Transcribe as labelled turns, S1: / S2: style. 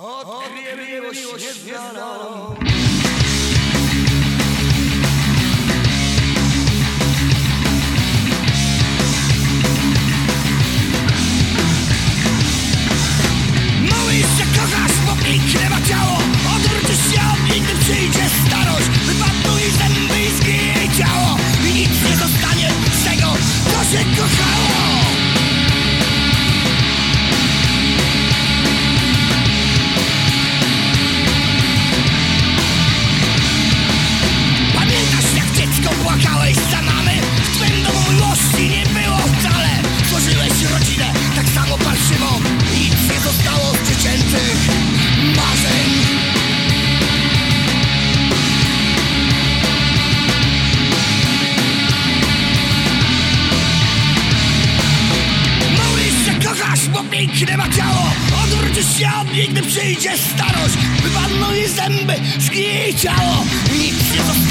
S1: Odkryj miłość nieznaną
S2: aż popiękne ma ciało. Odwrócisz się od gdy przyjdzie starość. Wypadną jej zęby, szknie ciało. Nic nie zostanie.